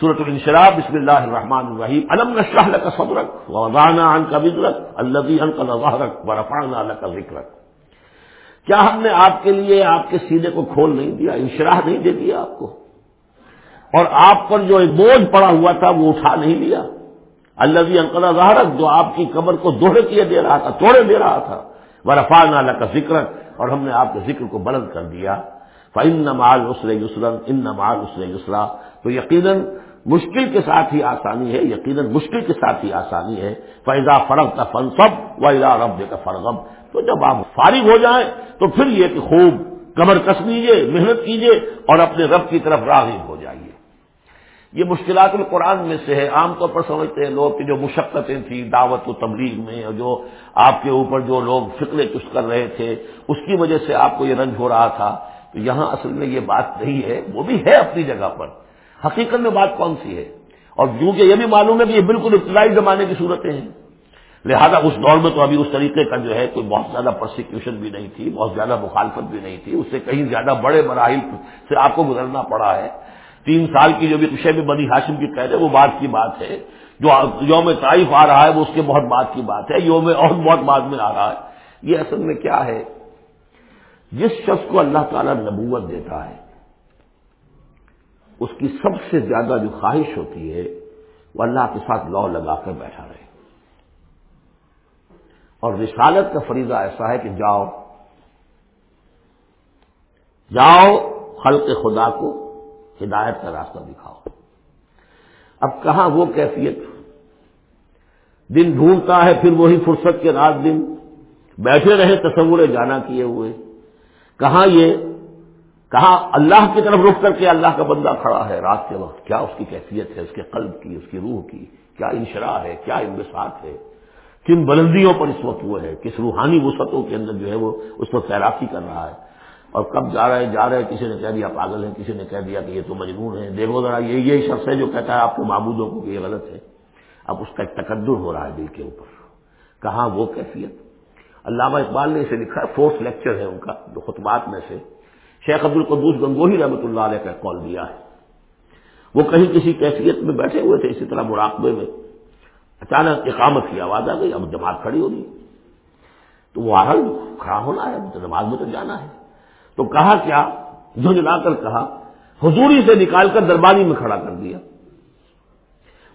صورت الانشراب بسم اللہ الرحمن الرحیم. علم نشرح لك صدرك ووضعنا عنك وزرك الذي انقض ظهرك ورفعنا لك ذكرك. کیا ہم نے آپ کے لیے، آپ کے سینے کو کھول نہیں دیا، انشراح نہیں دے دیا آپ کو؟ اور آپ پر جو ایک بوجھ پڑا ہوا تھا، وہ اٹھا نہیں لیا. اللہ انقلا ظاہرت جو آپ کی کمر کو دوہرے کیے دے رہا تھا، توڑے دے رہا تھا. وہ رفا نالا کا ذکر اور ہم نے آپ کے ذکر کو بلند کر دیا. فن نمال اسر یسرن ان نمال اسر یسرا تو یقیناً مشکل کے ساتھ ہی آسانی ہے، یقیناً مشکل کے ساتھ ہی آسانی ہے۔ فیضا فرق کا فن سب و ادا رب کا فرغب تو جب آپ فارغ ہو جائیں، تو پھر یہ کہ خوب کمر کس لیجیے محنت کیجیے اور اپنے رب کی طرف راغب ہو جائیے۔ یہ مشکلات القرآن میں سے ہے۔ عام طور پر سمجھتے ہیں لوگ کہ جو مشقتیں تھیں، دعوت و تبلیغ میں، اور جو آپ کے اوپر جو لوگ فکرے چست کر رہے تھے، اس کی وجہ سے آپ کو یہ رنج ہو رہا تھا۔ تو یہاں اصل میں یہ بات نہیں ہے، وہ بھی ہے اپنی جگہ پر۔ حقیقت میں بات کون سی ہے؟ اور کیونکہ یہ بھی معلوم ہے کہ یہ بالکل ابتدائی زمانے کی صورتیں ہیں۔ لہذا اس دور میں تو ابھی اس طریقے کا جو ہے کوئی بہت زیادہ پروسیکیوشن بھی نہیں تھی، بہت زیادہ مخالفت بھی نہیں تھی۔ اس سے کہیں زیادہ بڑے مراحل سے آپ کو گزرنا پڑا ہے۔ تین سال کی جو بھی قشے میں بنی ہاشم کی قید ہے، وہ بات کی بات ہے۔ جو یوم تعریف آ رہا ہے، وہ اس کے بہت بات کی بات ہے۔ یوم اور بہت بعد میں آ رہا ہے۔ یہ اصل میں کیا ہے؟ جس شخص کو اللہ تعالی نبوت دیتا ہے اس کی سب سے زیادہ جو خواہش ہوتی ہے وہ اللہ کے ساتھ لو لگا کر بیٹھا رہے۔ اور رسالت کا فریضہ ایسا ہے کہ جاؤ جاؤ خلق خدا کو ہدایت کا راستہ دکھاؤ۔ اب کہاں وہ کیفیت؟ دن ڈھونڈتا ہے، پھر وہی فرصت کے رات دن۔ بیٹھے رہے تصور جانا کیے ہوئے۔ کہاں یہ کہاں اللہ کی طرف رخ کر کے اللہ کا بندہ کھڑا ہے رات کے وقت. کیا اس کی کیفیت ہے؟ اس کے قلب کی، اس کی روح کی؟ کیا انشرا ہے؟ کیا انبساط ہے؟ کن بلندیوں پر اس وقت وہ ہے؟ کس روحانی وسعتوں کے اندر جو ہے وہ اس وقت تیراکی کر رہا ہے؟ اور کب جا رہے جا رہے کسی نے کہہ دیا پاگل ہے، کسی نے کہہ دیا کہ یہ تو مجبور ہے۔ دیکھو ذرا، یہ یہی شخص ہے جو کہتا ہے آپ کے معبودوں کو کہ یہ غلط ہے۔ اب اس کا ایک تقدر ہو رہا ہے دل کے اوپر۔ کہاں وہ کیفیت؟ علامہ اقبال نے اسے لکھا ہے، فورتھ لیکچر ہے ان کا جو خطبات میں سے۔ شیخ عبد القدوس گنگوہی رحمۃ اللہ علیہ کا کال دیا ہے۔ وہ کہیں کسی کیفیت میں بیٹھے ہوئے تھے، اسی طرح مراقبے میں۔ اچانک اقامت کی آواز آ گئی، اب جماعت کھڑی ہو گئی۔ تو وہ آ کھڑا ہونا ہے نماز میں تو جانا ہے۔ تو کہا کیا؟ جھنجلا کر کہا، حضوری سے نکال کر دربانی میں کھڑا کر دیا۔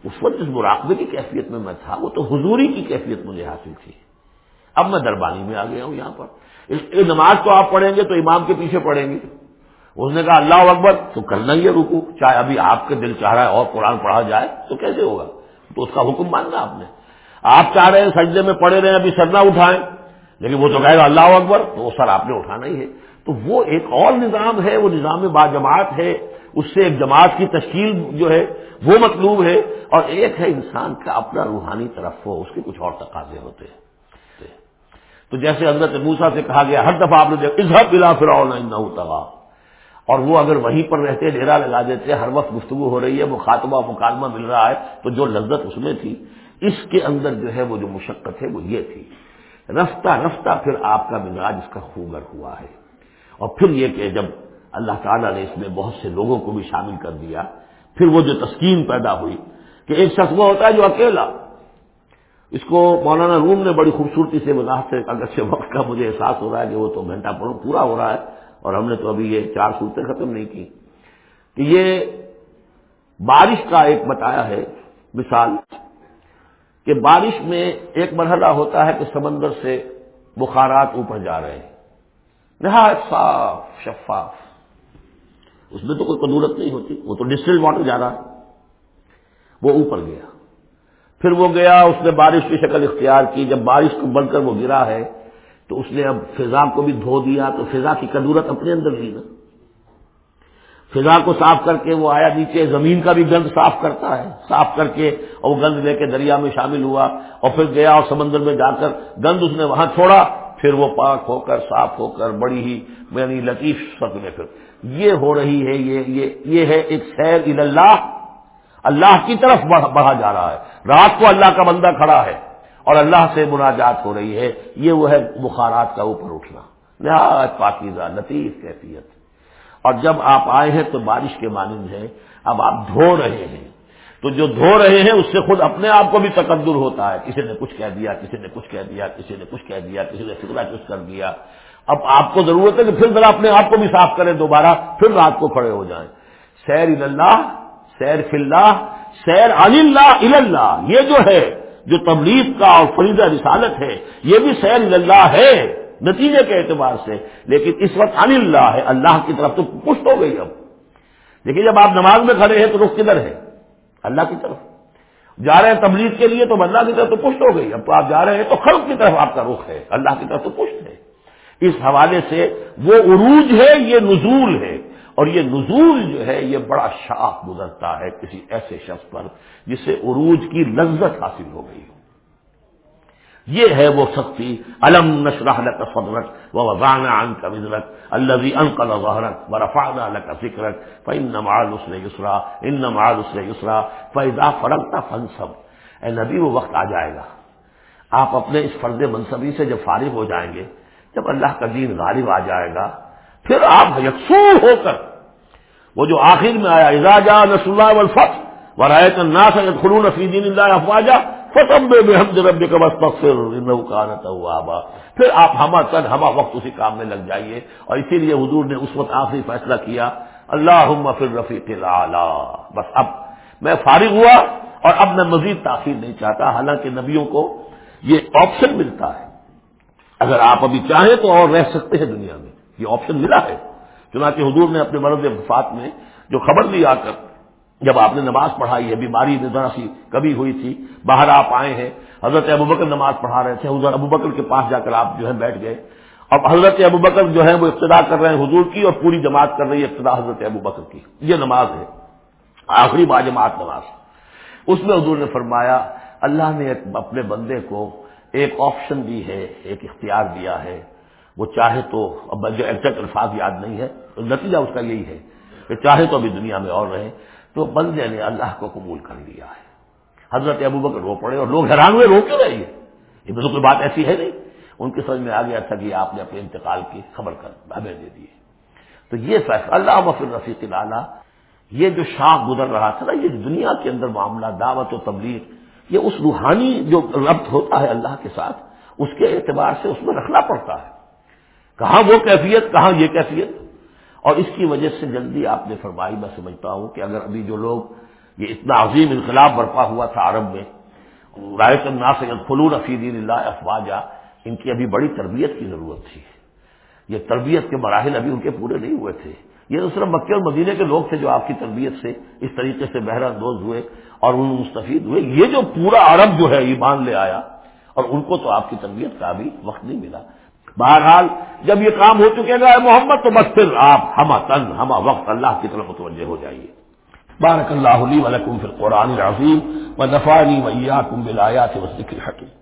اس وقت جس مراقبے کی کیفیت میں میں تھا، وہ تو حضوری کی کیفیت مجھے حاصل تھی۔ اب میں دربانی میں آ گیا ہوں یہاں پر۔ اس نماز کو آپ پڑھیں گے تو امام کے پیچھے پڑھیں گے۔ اس نے کہا، اللہ اکبر، تو کرنا ہی ہے رکو چاہے ابھی آپ کے دل چاہ رہا ہے اور قرآن پڑھا جائے تو کیسے ہوگا؟ تو اس کا حکم ماننا آپ نے۔ آپ چاہ رہے ہیں سجدے میں پڑے رہے ہیں ابھی سر نہ اٹھائیں۔ لیکن وہ تو کہے گا، اللہ اکبر، تو وہ سر آپ نے اٹھانا ہی ہے۔ تو وہ ایک اور نظام ہے، وہ نظام با جماعت ہے۔ اس سے ایک جماعت کی تشکیل جو ہے، وہ مطلوب ہے۔ اور ایک ہے انسان کا اپنا روحانی طرف ہو اس کے کچھ اور تقاضے ہوتے ہیں۔ تو جیسے حضرت موسا سے کہا گیا، ہر دفعہ آپ نے اظہر بلا پھراؤ نہ ہوتا اور وہ اگر وہیں پر رہتے، ڈیرا لگا دیتے، ہر وقت گفتگو ہو رہی ہے، وہ خاتمہ مکالمہ مل رہا ہے، تو جو لذت اس میں تھی، اس کے اندر جو ہے وہ جو مشقت ہے، وہ یہ تھی۔ رفتہ رفتہ پھر آپ کا مزاج اس کا خوگر ہوا ہے۔ اور پھر یہ کہ جب اللہ تعالیٰ نے اس میں بہت سے لوگوں کو بھی شامل کر دیا، پھر وہ جو تسکین پیدا ہوئی، کہ ایک شخص وہ ہوتا ہے جو اکیلا اس کو مولانا روم نے بڑی خوبصورتی سے وضاحت سے اگرچہ اچھا وقت کا مجھے احساس ہو رہا ہے کہ وہ تو گھنٹہ پورا ہو رہا ہے اور ہم نے تو ابھی یہ چار صورتیں ختم نہیں کی۔ کہ یہ بارش کا ایک بتایا ہے، مثال کہ بارش میں ایک مرحلہ ہوتا ہے کہ سمندر سے بخارات اوپر جا رہے ہیں۔ نہایت صاف، شفاف۔ اس میں تو کوئی قدورت نہیں ہوتی، وہ تو ڈسٹل واٹر جا رہا ہے۔ وہ اوپر گیا۔ پھر وہ گیا، اس نے بارش کی شکل اختیار کی، جب بارش کو بن کر وہ گرا ہے، تو اس نے اب فضا کو بھی دھو دیا، تو فضا کی قدورت اپنے اندر لی نا۔ فضا کو صاف کر کے وہ آیا نیچے، زمین کا بھی گند صاف کرتا ہے۔ صاف کر کے اور وہ گند لے کے دریا میں شامل ہوا اور پھر گیا اور سمندر میں جا کر گند اس نے وہاں چھوڑا۔ پھر وہ پاک ہو کر، صاف ہو کر، بڑی ہی یعنی لطیف شکل میں پھر۔ یہ ہو رہی ہے، یہ یہ یہ ہے ایک سیر اللہ اللہ کی طرف بڑھا جا رہا ہے۔ رات کو اللہ کا بندہ کھڑا ہے اور اللہ سے مناجات ہو رہی ہے، یہ وہ ہے بخارات کا اوپر اٹھنا۔ نہایت پاکیزہ، لطیف کیفیت۔ اور جب آپ آئے ہیں تو بارش کے مانند ہے اب آپ دھو رہے ہیں۔ تو جو دھو رہے ہیں، اس سے خود اپنے آپ کو بھی تقدر ہوتا ہے۔ کسی نے کچھ کہہ دیا، کسی نے کچھ کہہ دیا، کسی نے کچھ کہہ دیا، کسی نے فکرا کچھ کر دیا۔ اب آپ کو ضرورت ہے کہ پھر ذرا اپنے آپ کو بھی صاف کریں دوبارہ، پھر رات کو کھڑے ہو جائیں۔ سیر اللہ سیر فلّہ سیر علی اللہ اللہ۔ یہ جو ہے، جو تبلیغ کا اور فریضہ رسالت ہے، یہ بھی سیر اللہ ہے، نتیجے کے اعتبار سے۔ لیکن اس وقت علی اللہ ہے، اللہ کی طرف تو پشت ہو گئی اب۔ دیکھیے جب آپ نماز میں کھڑے ہیں تو رخ کدھر ہے؟ اللہ کی طرف۔ جا رہے ہیں تبلیغ کے لیے تو اللہ کی طرف تو پشت ہو گئی۔ اب تو آپ جا رہے ہیں تو خلق کی طرف آپ کا رخ ہے۔ اللہ کی طرف تو پشت ہے۔ اس حوالے سے وہ عروج ہے، یہ نزول ہے۔ اور یہ نزول جو ہے یہ بڑا شاخ گزرتا ہے کسی ایسے شخص پر جسے عروج کی لذت حاصل ہو گئی ہو۔ یہ ہے وہ سختی علم نشرح کا صدرت و وزان ان کا وزرت اللہ انقل ظہرت و رفانہ کا فکرت فن نماز ان نماز اس نے یسرا۔ فیضا فرقتا فنسب اے نبی، وہ وقت آ جائے گا۔ آپ اپنے اس فرد منصبی سے جب فارغ ہو جائیں گے، جب اللہ کا دین غالب آ جائے گا پھر آپ یکسو ہو کر وہ جو آخر میں آیا اجازا نس اللہ والفت و رایت الناس خلون فی دین اللہ افواجا فتم بے حمد رب کا بس کانت آبا پھر آپ ہما تن، ہما وقت اسی کام میں لگ جائیے اور اسی لیے حضور نے اس وقت آخری فیصلہ کیا اللہ پھر رفیق بس اب میں فارغ ہوا اور اب میں مزید تاخیر نہیں چاہتا، حالانکہ نبیوں کو یہ آپشن ملتا ہے۔ اگر آپ ابھی چاہیں تو اور رہ سکتے ہیں دنیا میں۔ یہ آپشن ملا ہے۔ چنانچہ حضور نے اپنے مرد وفات میں جو خبر لی آ کر، جب آپ نے نماز پڑھائی ہے بیماری ذرا سی، کبھی ہوئی تھی، باہر آپ آئے ہیں، حضرت ابو بکر نماز پڑھا رہے تھے حضرت ابو بکر کے پاس جا کر آپ جو ہے بیٹھ گئے۔ اب حضرت ابو بکر جو ہے وہ ابتدا کر رہے ہیں حضور کی اور پوری جماعت کر رہی ہے ابتدا حضرت ابو بکر کی۔ یہ نماز ہے، آخری با جماعت نماز۔ اس میں حضور نے فرمایا، اللہ نے اپنے بندے کو ایک آپشن دی ہے، ایک اختیار دیا ہے۔ وہ چاہے تو اب جو ایگزیکٹ الفاظ یاد نہیں ہے نتیجہ اس کا یہی ہے کہ چاہے تو ابھی دنیا میں اور رہے تو بندے نے اللہ کو قبول کر لیا ہے۔ حضرت ابو بکر رو پڑے اور لوگ حیران ہوئے، رو کیوں رہے یہ؟ تو کوئی بات ایسی ہے نہیں۔ ان کی سمجھ میں آ گیا تھا کہ آپ نے اپنے انتقال کی خبر کر ہمیں دے دی تو یہ فیصلہ، اللہ مفر رفیق لالا یہ جو شاخ گزر رہا تھا نا، یہ دنیا کے اندر معاملہ، دعوت و تبلیغ، یہ اس روحانی جو ربط ہوتا ہے اللہ کے ساتھ، اس کے اعتبار سے اس میں رکھنا پڑتا ہے۔ کہاں وہ کیفیت، کہاں یہ کیفیت؟ اور اس کی وجہ سے جلدی آپ نے فرمائی، میں سمجھتا ہوں کہ اگر ابھی جو لوگ یہ اتنا عظیم انقلاب برپا ہوا تھا عرب میں رائے النا سے فلون افید اللہ افواجہ ان کی ابھی بڑی تربیت کی ضرورت تھی۔ یہ تربیت کے مراحل ابھی ان کے پورے نہیں ہوئے تھے۔ یہ تو صرف مکے اور مدینے کے لوگ تھے جو آپ کی تربیت سے اس طریقے سے بہرا دوز ہوئے اور ان مستفید ہوئے۔ یہ جو پورا عرب جو ہے، ایمان لے آیا اور ان کو تو آپ کی تربیت کا بھی وقت نہیں ملا۔ بہرحال جب یہ کام ہو چکے گا محمد، تو بس پھر آپ ہما تن ہما وقت اللہ کی طرف متوجہ ہو جائیے۔ بارک اللہ علی ولکم فی القرآن العظیم و نفانی ویا کم بلایا سے